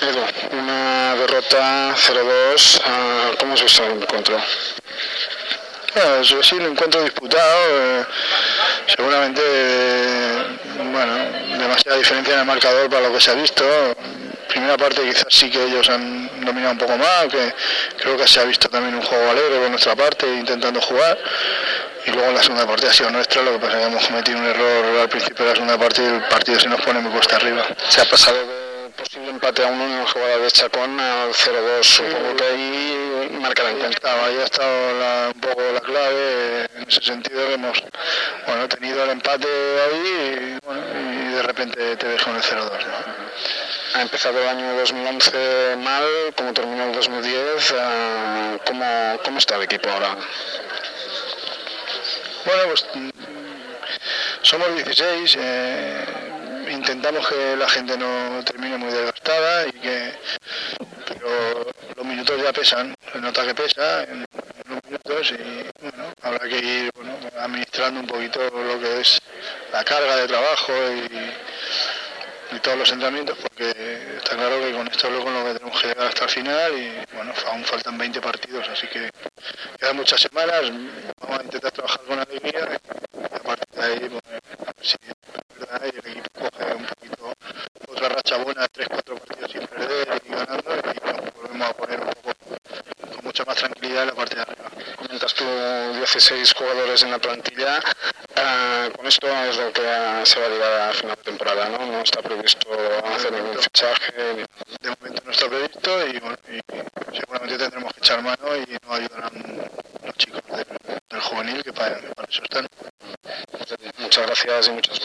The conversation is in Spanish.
Edu, una derrota 0-2, ah, ¿cómo se visto el encuentro? Bueno, eso sí, un encuentro disputado, eh, seguramente, bueno, demasiada diferencia en el marcador para lo que se ha visto. Primera parte quizás sí que ellos han dominado un poco más, que creo que se ha visto también un juego alegre por nuestra parte, intentando jugar. Y luego la segunda parte ha sido nuestra, lo que pasa es que hemos cometido un error al principio de la segunda parte y el partido se nos pone muy cuesta arriba. Se ha pasado empate a uno en la jugada de Chacón al 0-2, supongo que ahí marca la encuesta. Ahí ha estado la- un poco la clave en ese sentido que hemos bueno, tenido el empate ahí y, bueno, y de repente te dejo en el 0-2. ¿no? Ha empezado el año 2011 mal, como terminó el 2010, ah, ¿cómo, ¿cómo está el equipo ahora? Bueno, pues mm, somos 16, eh, intentamos que la gente no termine muy desgastada y que pero los minutos ya pesan, se nota que pesa en los minutos y bueno, habrá que ir bueno, administrando un poquito lo que es la carga de trabajo y, todos los entrenamientos porque está claro que con esto es con lo que tenemos que llegar hasta el final y bueno, aún faltan 20 partidos, así que quedan muchas semanas, vamos a intentar trabajar con alegría y a partir de ahí pues, a ver si es verdad, y el equipo coge un poquito otra racha buena, 3-4 partidos sin perder y ganando y nos volvemos a poner un poco con mucha más tranquilidad en la parte de arriba. Comentas tú 16 jugadores en la plantilla, ah, con esto es lo que se va a llegar a final de temporada, ¿no? No está previsto hacer ningún fichaje. ni- De momento no está previsto y, bueno, y seguramente tendremos que echar mano y nos ayudarán los chicos del, del juvenil que para, para eso están. Muchas gracias y muchas